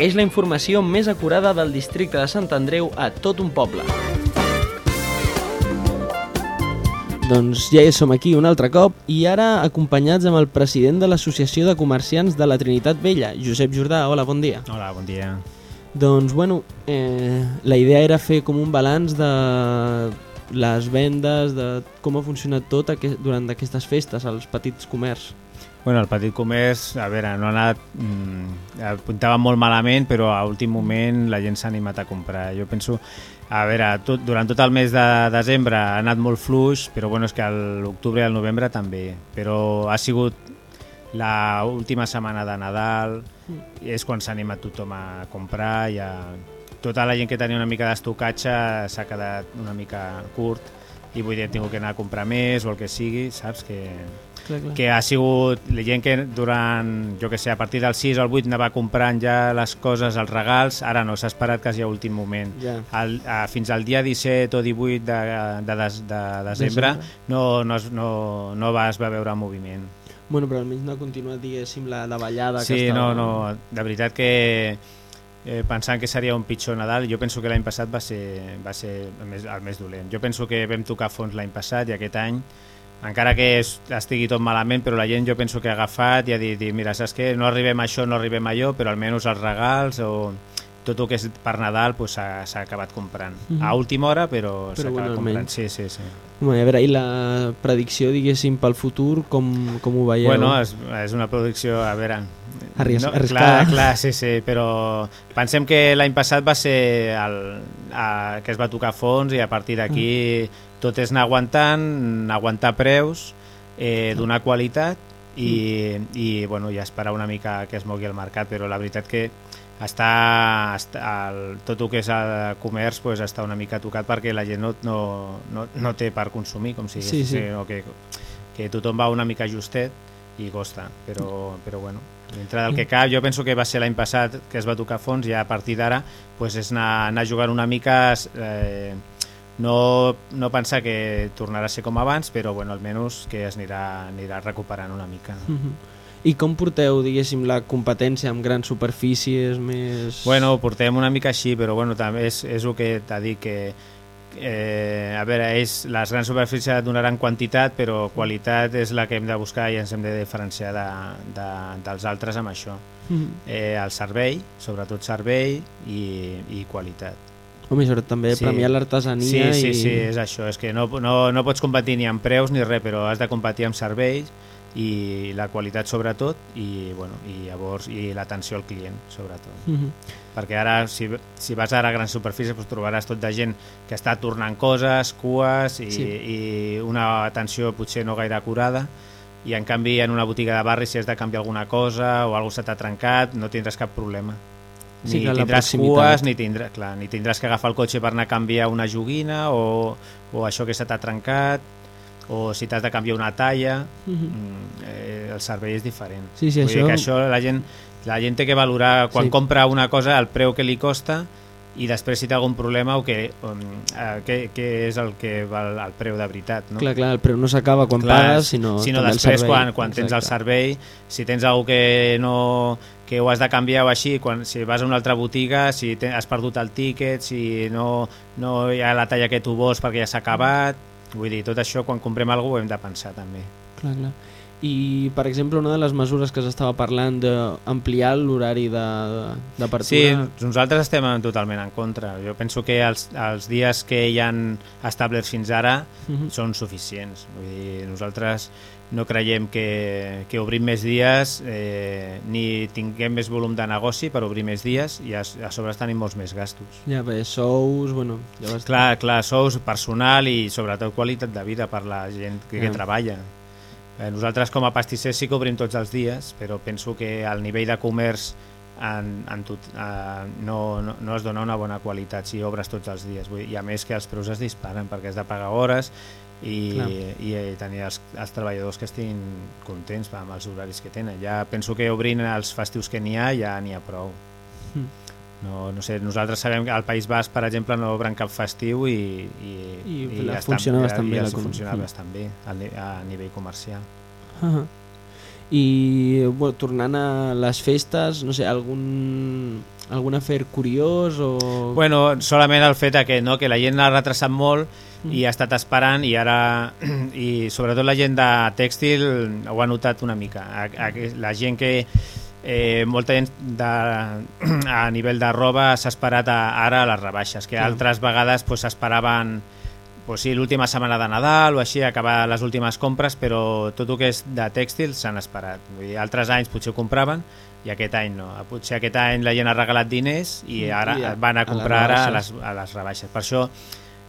Segueix la informació més acurada del districte de Sant Andreu a tot un poble. Doncs ja hi som aquí un altre cop i ara acompanyats amb el president de l'Associació de Comerciants de la Trinitat Vella, Josep Jordà. Hola, bon dia. Hola, bon dia. Doncs, bueno, eh, la idea era fer com un balanç de les vendes, de com ha funcionat tot aquest, durant aquestes festes, als petits comerç. Bueno, el petit comerç, a veure, no ha anat... Mm, apuntava molt malament, però a últim moment la gent s'ha animat a comprar. Jo penso, a veure, tot, durant tot el mes de desembre ha anat molt fluix, però bueno, és que a l'octubre i al novembre també. Però ha sigut la última setmana de Nadal, és quan s'ha animat tothom a comprar, ja... tota la gent que tenia una mica d'estocatge s'ha quedat una mica curt i vull dir, hem tingut que anar a comprar més o el que sigui, saps? Que, Clar, clar. que ha sigut la gent que durant, jo que sé, a partir del 6 al 8 anava comprant ja les coses, els regals, ara no, s'ha esperat quasi a últim moment. Ja. Al, a, fins al dia 17 o 18 de, de, des, de desembre no, no, no, no vas va veure moviment. Bueno, però almenys no ha continuat, diguéssim, la davallada que Sí, estava... no, no, de veritat que eh, pensant que seria un pitjor Nadal, jo penso que l'any passat va ser, va ser el, més, el més dolent. Jo penso que vam tocar fons l'any passat i aquest any, encara que es, estigui tot malament, però la gent jo penso que ha agafat i ha dit, mira, saps què, no arribem a això, no arribem a allò, però almenys els regals o tot el que és per Nadal pues, s'ha s'ha acabat comprant. Mhm. A última hora, però, s'ha Però, bueno, acabat comprant. Sí, sí, sí. Bueno, a veure, i la predicció, diguéssim, pel futur, com, com ho veieu? Bueno, és, és una producció, a veure... Arries- no, arriscada. clar, clar, sí, sí, però pensem que l'any passat va ser el, a, que es va tocar fons i a partir d'aquí tot és anar aguantant, aguantar preus, eh, donar qualitat i, i, bueno, i esperar una mica que es mogui el mercat, però la veritat que està, està el, tot el que és el comerç pues, està una mica tocat perquè la gent no, no, no, no té per consumir, com si Sí, sí. o que, que tothom va una mica justet i costa, però, però bueno dintre del que cap, jo penso que va ser l'any passat que es va tocar fons i a partir d'ara pues, és anar, anar jugant una mica eh, no, no pensar que tornarà a ser com abans però bueno, almenys que es anirà, anirà recuperant una mica Mhm. I com porteu, diguéssim, la competència amb grans superfícies més... Bueno, portem una mica així, però bueno, també és, és el que t'ha dit que eh, a veure, és, les grans superfícies donaran quantitat, però qualitat és la que hem de buscar i ens hem de diferenciar de, de, dels altres amb això. Mhm. Eh, el servei, sobretot servei i, i qualitat. Home, i sobretot també Sí. premiar l'artesania Sí, sí, i... sí, és això, és que no, no, no pots competir ni amb preus ni res, però has de competir amb serveis i la qualitat sobretot i, bueno, i llavors i l'atenció al client sobretot Mhm. perquè ara si, si vas ara a grans superfícies doncs trobaràs tot de gent que està tornant coses, cues i, Sí. i una atenció potser no gaire acurada i en canvi en una botiga de barri si has de canviar alguna cosa o alguna se t'ha trencat no tindràs cap problema Sí, ni clar, la tindràs cues ni, tindrà, clar, ni tindràs que agafar el cotxe per anar a canviar una joguina o, o això que se t'ha trencat o si t'has de canviar una talla Mhm. mm, eh, el servei és diferent Sí, sí, Vull dir això- que això la gent, la gent té que valorar quan Sí. compra una cosa el preu que li costa i després si té algun problema o que, um, eh, què, què és el que val el preu de veritat no? Clar, clar, el preu no s'acaba quan pagues, sinó, sinó després quan, quan tens el servei si tens algú que no que ho has de canviar o així, quan, si vas a una altra botiga, si te, has perdut el tíquet, si no, no hi ha la talla que tu vols perquè ja s'ha acabat, vull dir, tot això quan comprem alguna cosa ho hem de pensar també. Clar, clar. I, per exemple, una de les mesures que s'estava parlant d'ampliar l'horari de- d'apertura... Sí, nosaltres estem totalment en contra. Jo penso que els, els dies que hi han establerts fins ara Mhm. són suficients. Vull dir, nosaltres no creiem que, que obrim més dies eh, ni tinguem més volum de negoci per obrir més dies i a, a sobre tenim molts més gastos. Ja, bé, sous, bueno... Ja. Clar, clar, sous personal i sobretot qualitat de vida per la gent que, que Ja. treballa. Eh, nosaltres com a pastissers sí que obrim tots els dies, però penso que el nivell de comerç en, en tot, eh, no, no, no es dona una bona qualitat si obres tots els dies. Vull, I a més que els preus es disparen perquè has de pagar hores i, Clar. i, i tenir els, els treballadors que estiguin contents amb els horaris que tenen. Ja penso que obrint els festius que n'hi ha ja n'hi ha prou. Mm. No, no sé, nosaltres sabem que al País Basc, per exemple, no obren cap festiu i, i, I la- funciona bastant bé i la els com- funciona Mm. bastant bé a, a nivell comercial. Uh I bueno, tornant a les festes, no sé, algun algun afer curiós o... Bueno, solament el fet que, no, que la gent ha retrasat molt i ha estat esperant i ara i sobretot la gent de tèxtil ho ha notat una mica. A, a, la gent que eh, molta gent de, a nivell de roba s'ha esperat a, ara a les rebaixes que Clar. altres vegades pues, s'esperaven pues, sí, l'última setmana de Nadal o així, acabar les últimes compres però tot el que és de tèxtil s'han esperat Vull dir, altres anys potser ho compraven i aquest any no. Potser aquest any la gent ha regalat diners i ara I a- van a a comprar ara a les, a les rebaixes. Per això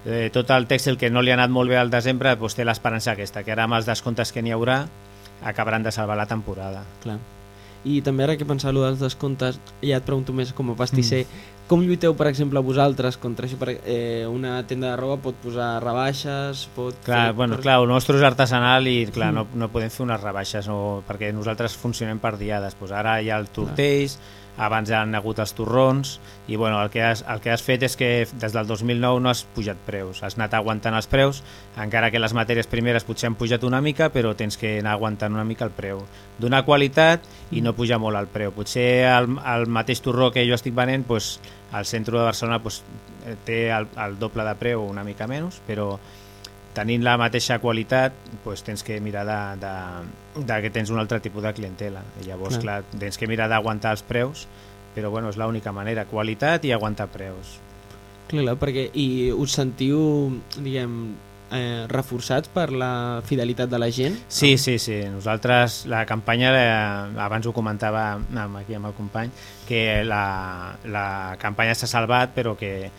eh, tot el tèxtil que no li ha anat molt bé al desembre doncs té l'esperança aquesta, que ara amb els descomptes que n'hi haurà acabaran de salvar la temporada. Clar. I també ara que pensava allò dels descomptes, ja et pregunto més com a pastisser, com lluiteu, per exemple, vosaltres contra això? Eh, una tenda de roba pot posar rebaixes, pot... Clar, fer- bueno, clar, el nostre és artesanal i clar, no, no podem fer unes rebaixes no, perquè nosaltres funcionem per diades. Pues ara hi ha el tortells, abans hi han hagut els torrons i bueno, el, que has, el que has fet és que des del 2009 no has pujat preus, has anat aguantant els preus, encara que les matèries primeres potser han pujat una mica, però tens que anar aguantant una mica el preu. Donar qualitat i no pujar molt el preu. Potser el, el mateix torró que jo estic venent, pues, al centre de Barcelona pues, eh, té el, el doble de preu, una mica menys, però tenint la mateixa qualitat pues, tens que mirar de, de, de que tens un altre tipus de clientela i llavors Clar. clar, tens que mirar d'aguantar els preus però bueno, és l'única manera, qualitat i aguantar preus clar, perquè i us sentiu, diguem, eh, reforçats per la fidelitat de la gent? Sí, sí, sí. Nosaltres, la campanya, eh, abans ho comentava amb, aquí amb el company, que la, la campanya s'ha salvat, però que,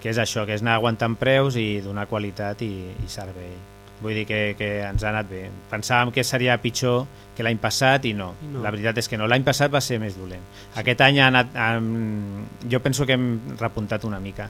que és això, que és anar aguantant preus i donar qualitat i, i servei. Vull dir que, que ens ha anat bé. Pensàvem que seria pitjor que l'any passat i no. I no. La veritat és que no. L'any passat va ser més dolent. Aquest any ha anat... Hem, jo penso que hem repuntat una mica.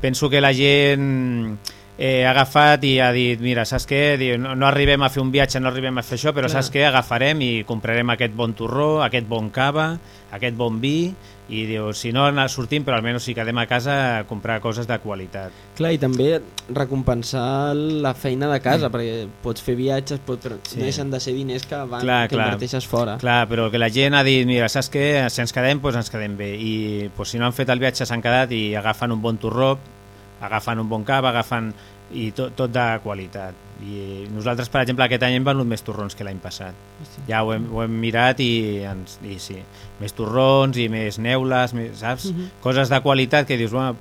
Penso que la gent eh, ha agafat i ha dit, mira, saps què? Diu, no, no arribem a fer un viatge, no arribem a fer això, però Clar. saps què? Agafarem i comprarem aquest bon torró, aquest bon cava, aquest bon vi, i diu, si no sortim, però almenys si quedem a casa a comprar coses de qualitat. Clar, i també recompensar la feina de casa, perquè pots fer viatges, pot, però Sí. no deixen de ser diners que, van, Clar, que clar. inverteixes fora. Clar, però que la gent ha dit, mira, saps què? Si ens quedem, doncs ens quedem bé. I doncs, si no han fet el viatge s'han quedat i agafen un bon torró, agafen un bon cava, agafen i tot, tot de qualitat. I nosaltres, per exemple, aquest any hem venut més torrons que l'any passat. Ja ho hem, ho hem mirat i, ens, i sí, més torrons i més neules, més, saps? Mhm. Coses de qualitat que dius, bueno,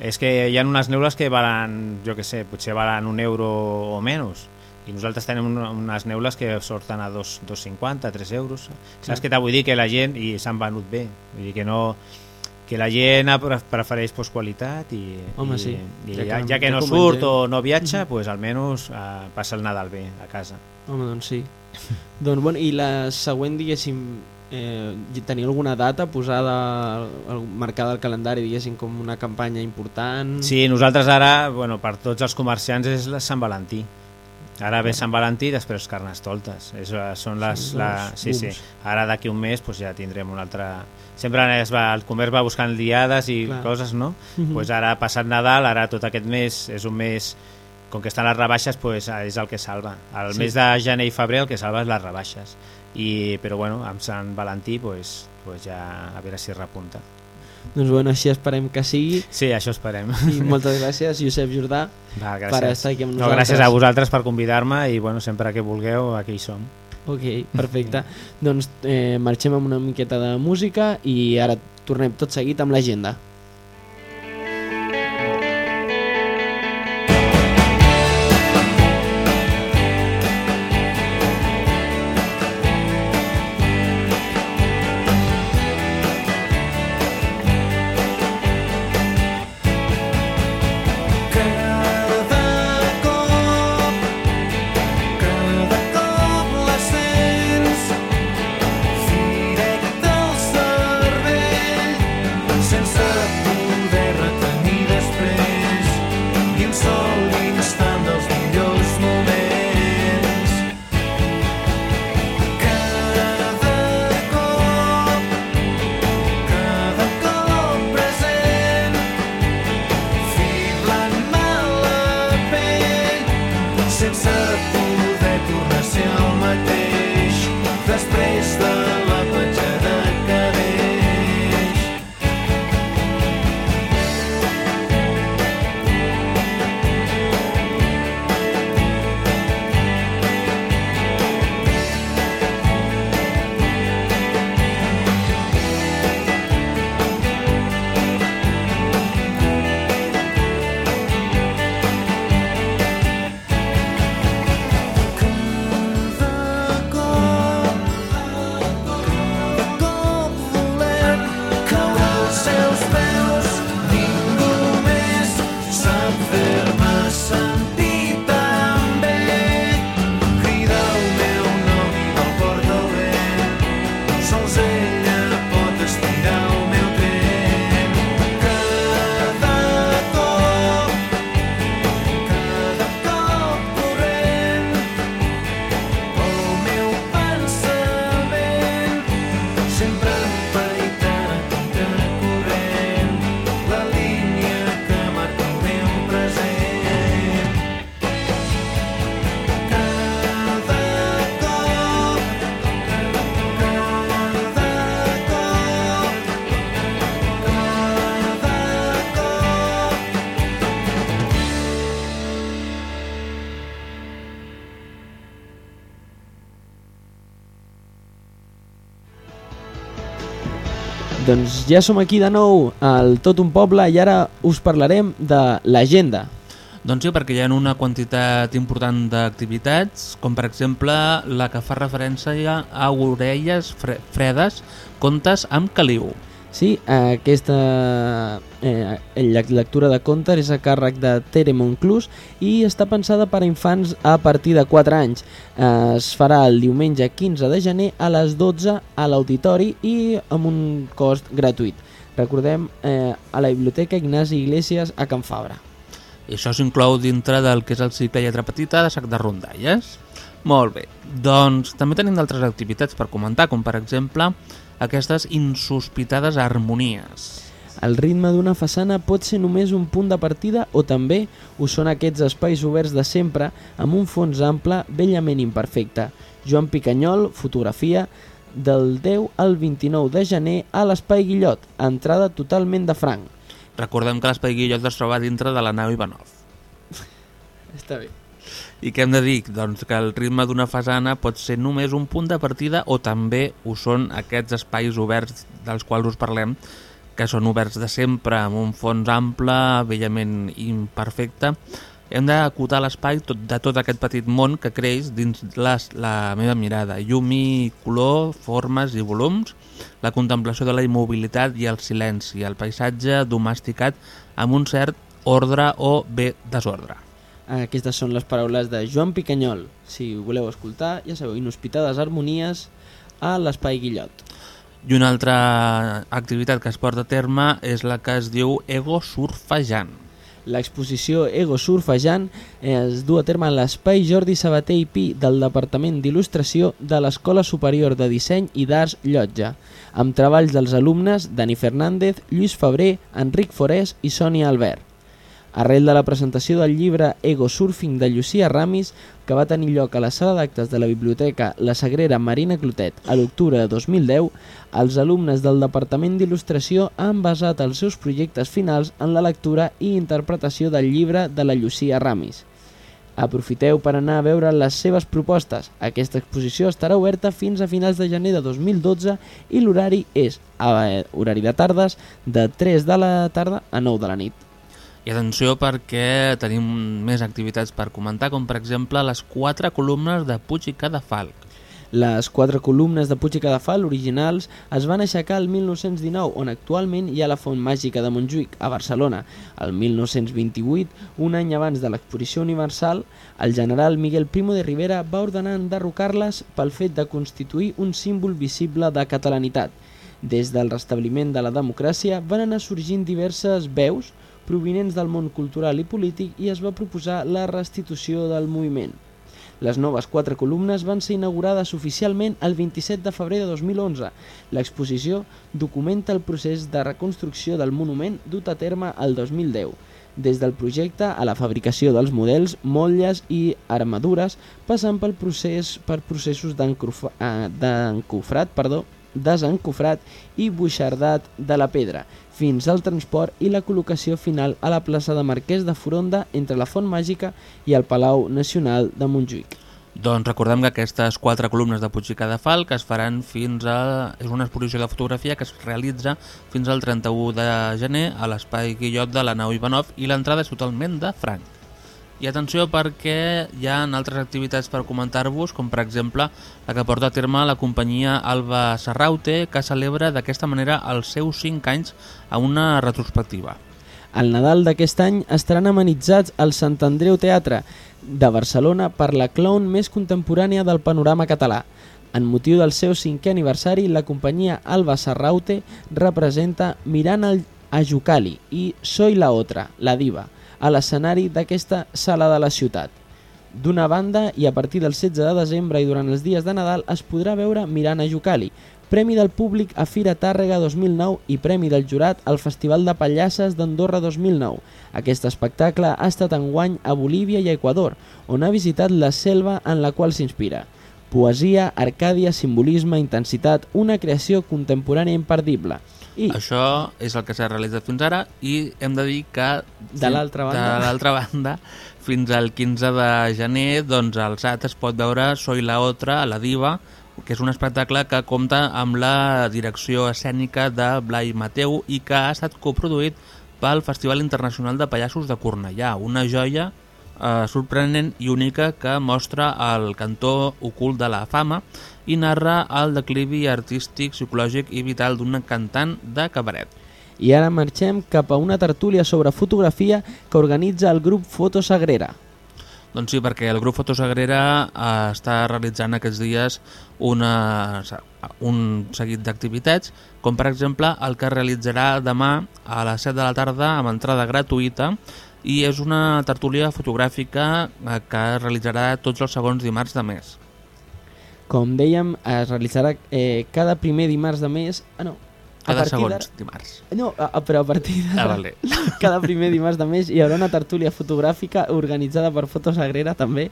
és que hi ha unes neules que valen, jo que sé, potser valen un euro o menys i nosaltres tenim un- unes neules que sorten a 2, 2,50, 3 euros saps què t'ha vull dir? Que la gent i s'han venut bé vull dir que no que la gent prefereix pues, qualitat i, Home, i, sí. i Ja ja, que- ja que no surt o no viatja pues, almenys uh, passa el Nadal bé a casa Home, doncs sí. doncs, bueno, I la següent, diguéssim, eh, tenia alguna data posada, marcada al calendari, diguéssim, com una campanya important? Sí, nosaltres ara, bueno, per tots els comerciants és la Sant Valentí. Ara ve Sant Valentí i després Carnestoltes. És, són les, Són la, sí, sí. Ara d'aquí un mes pues, ja tindrem una altra... Sempre es va, el comerç va buscant diades i Clar. coses, no? Mhm. pues ara ha passat Nadal, ara tot aquest mes és un mes com que estan les rebaixes pues, és el que salva. El Sí. mes de gener i febrer el que salva és les rebaixes. I, però bueno, amb Sant Valentí pues, pues ja a veure si repunta. Doncs bueno, així esperem que sigui. Sí, això esperem. I moltes gràcies, Josep Jordà, Va, gràcies. per estar aquí amb No, nosaltres. gràcies a vosaltres per convidar-me i bueno, sempre que vulgueu aquí som. Ok, perfecte. doncs eh, marxem amb una miqueta de música i ara tornem tot seguit amb l'agenda. Ja som aquí de nou al Tot un Poble i ara us parlarem de l'agenda. Doncs sí, perquè hi ha una quantitat important d'activitats, com per exemple la que fa referència a orelles fre fredes, contes amb caliu. Sí, aquesta eh, lectura de contes és a càrrec de Tere Monclús i està pensada per a infants a partir de 4 anys. Eh, es farà el diumenge 15 de gener a les 12 a l'auditori i amb un cost gratuït. Recordem, eh, a la Biblioteca Ignasi Iglesias a Can Fabra. I això s'inclou dintre del que és el cicle lletra petita de sac de rondalles. Molt bé, doncs també tenim d'altres activitats per comentar, com per exemple aquestes insospitades harmonies. El ritme d'una façana pot ser només un punt de partida o també ho són aquests espais oberts de sempre amb un fons ample bellament imperfecte. Joan Picanyol, fotografia, del 10 al 29 de gener a l'Espai Guillot, entrada totalment de franc. Recordem que l'espai Guillot es troba dintre de la nau Ivanov. Està bé. I què hem de dir? Doncs que el ritme d'una façana pot ser només un punt de partida o també ho són aquests espais oberts dels quals us parlem, que són oberts de sempre, amb un fons ample, bellament imperfecte. Hem d'acotar l'espai tot, de tot aquest petit món que creix dins les, la meva mirada. Llum i color, formes i volums, la contemplació de la immobilitat i el silenci, el paisatge domesticat amb un cert ordre o bé desordre. Aquestes són les paraules de Joan Picanyol. Si voleu escoltar, ja sabeu, Inhospitades Harmonies a l'Espai Guillot. I una altra activitat que es porta a terme és la que es diu Ego Surfejant. L'exposició Ego Surfejant es du a terme a l'Espai Jordi Sabater i Pi del Departament d'Il·lustració de l'Escola Superior de Disseny i d'Arts Llotja, amb treballs dels alumnes Dani Fernández, Lluís Febrer, Enric Forés i Sònia Albert. Arrel de la presentació del llibre Ego Surfing de Llucia Ramis, que va tenir lloc a la sala d'actes de la Biblioteca La Sagrera Marina Clotet a l'octubre de 2010, els alumnes del Departament d'Il·lustració han basat els seus projectes finals en la lectura i interpretació del llibre de la Llucia Ramis. Aprofiteu per anar a veure les seves propostes. Aquesta exposició estarà oberta fins a finals de gener de 2012 i l'horari és a horari de tardes de 3 de la tarda a 9 de la nit. I atenció perquè tenim més activitats per comentar, com per exemple les quatre columnes de Puig i Cadafalc. Les quatre columnes de Puig i Cadafal originals es van aixecar el 1919, on actualment hi ha la Font Màgica de Montjuïc, a Barcelona. El 1928, un any abans de l'Exposició Universal, el general Miguel Primo de Rivera va ordenar enderrocar-les pel fet de constituir un símbol visible de catalanitat. Des del restabliment de la democràcia van anar sorgint diverses veus provinents del món cultural i polític i es va proposar la restitució del moviment. Les noves quatre columnes van ser inaugurades oficialment el 27 de febrer de 2011. L'exposició documenta el procés de reconstrucció del monument dut a terme el 2010, des del projecte a la fabricació dels models, motlles i armadures, passant pel procés per processos d'encofrat, eh, d'encofrat, desencofrat i buixardat de la pedra, fins al transport i la col·locació final a la plaça de Marquès de Foronda entre la Font Màgica i el Palau Nacional de Montjuïc. Doncs recordem que aquestes quatre columnes de Puig i Cadafalc es faran fins a... és una exposició de fotografia que es realitza fins al 31 de gener a l'espai Guillot de la nau Ivanov i l'entrada és totalment de franc. I atenció perquè hi ha altres activitats per comentar-vos, com per exemple la que porta a terme la companyia Alba Serraute, que celebra d'aquesta manera els seus 5 anys a una retrospectiva. Al Nadal d'aquest any estaran amenitzats al Sant Andreu Teatre de Barcelona per la clown més contemporània del panorama català. En motiu del seu cinquè aniversari, la companyia Alba Serraute representa Mirant el a Jucali i Soy la Otra, la diva, a l'escenari d'aquesta sala de la ciutat. D'una banda, i a partir del 16 de desembre i durant els dies de Nadal es podrà veure Mirant a Jucali, Premi del Públic a Fira Tàrrega 2009 i Premi del Jurat al Festival de Pallasses d'Andorra 2009. Aquest espectacle ha estat enguany a Bolívia i a Equador, on ha visitat la selva en la qual s'inspira. Poesia, arcàdia, simbolisme, intensitat, una creació contemporània imperdible. I Això és el que s'ha realitzat fins ara i hem de dir que De l'altra banda. de l'altra banda fins al 15 de gener doncs al SAT es pot veure Soy la Otra, la diva que és un espectacle que compta amb la direcció escènica de Blai Mateu i que ha estat coproduït pel Festival Internacional de Pallassos de Cornellà, una joia eh, sorprenent i única que mostra el cantó ocult de la fama i narra el declivi artístic, psicològic i vital d'un cantant de cabaret. I ara marxem cap a una tertúlia sobre fotografia que organitza el grup Fotosagrera. Doncs sí, perquè el grup Fotosagrera eh, està realitzant aquests dies una, un seguit d'activitats, com per exemple el que realitzarà demà a les 7 de la tarda amb entrada gratuïta i és una tertúlia fotogràfica eh, que es realitzarà tots els segons dimarts de mes. Com dèiem, es realitzarà eh, cada primer dimarts de mes... Ah, no. Cada segons d'ara- dimarts. No, a, a, però a partir de... Ah, vale. Cada primer dimarts de mes hi haurà una tertúlia fotogràfica organitzada per Fotosagrera també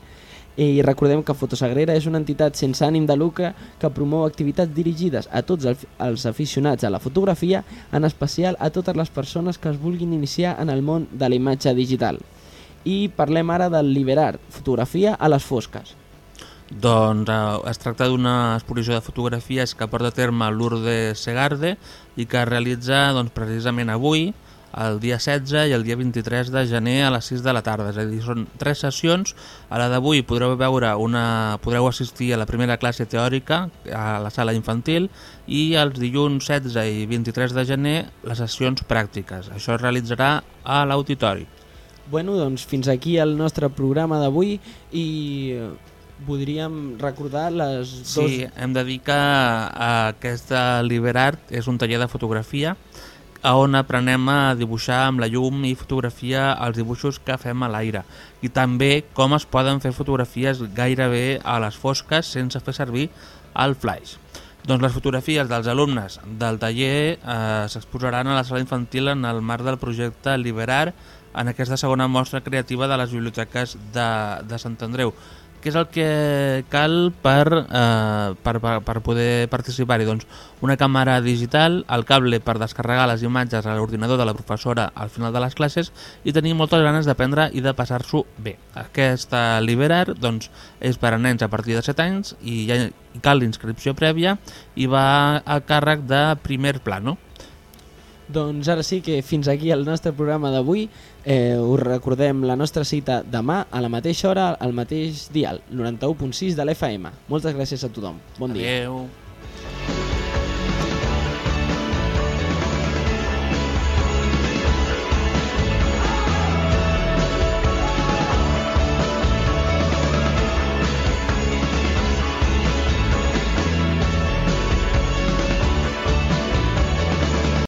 i recordem que Fotosagrera és una entitat sense ànim de lucre que promou activitats dirigides a tots el- els aficionats a la fotografia, en especial a totes les persones que es vulguin iniciar en el món de la imatge digital. I parlem ara del Liberar, fotografia a les fosques. Doncs eh, es tracta d'una exposició de fotografies que porta a terme l'Urde Segarde i que es realitza doncs, precisament avui, el dia 16 i el dia 23 de gener a les 6 de la tarda. És a dir, són tres sessions. A la d'avui podreu veure una, podreu assistir a la primera classe teòrica a la sala infantil i els dilluns 16 i 23 de gener les sessions pràctiques. Això es realitzarà a l'auditori. Bueno, doncs fins aquí el nostre programa d'avui i eh, voldríem recordar les Sí, dos... hem de dir que eh, aquesta Liberart és un taller de fotografia on aprenem a dibuixar amb la llum i fotografia els dibuixos que fem a l'aire i també com es poden fer fotografies gairebé a les fosques sense fer servir el flash. Doncs les fotografies dels alumnes del taller eh, s'exposaran a la sala infantil en el marc del projecte Liberar en aquesta segona mostra creativa de les biblioteques de, de Sant Andreu. Què és el que cal per, eh, per, per, per poder participar-hi? Doncs una càmera digital, el cable per descarregar les imatges a l'ordinador de la professora al final de les classes i tenir moltes ganes d'aprendre i de passar-s'ho bé. Aquesta Liberar doncs, és per a nens a partir de 7 anys i ja cal l'inscripció prèvia i va a càrrec de primer plano. Doncs ara sí que fins aquí el nostre programa d'avui. Eh, us recordem la nostra cita demà a la mateixa hora, al mateix dial, 91.6 de l'FM. Moltes gràcies a tothom. Bon dia. Adéu.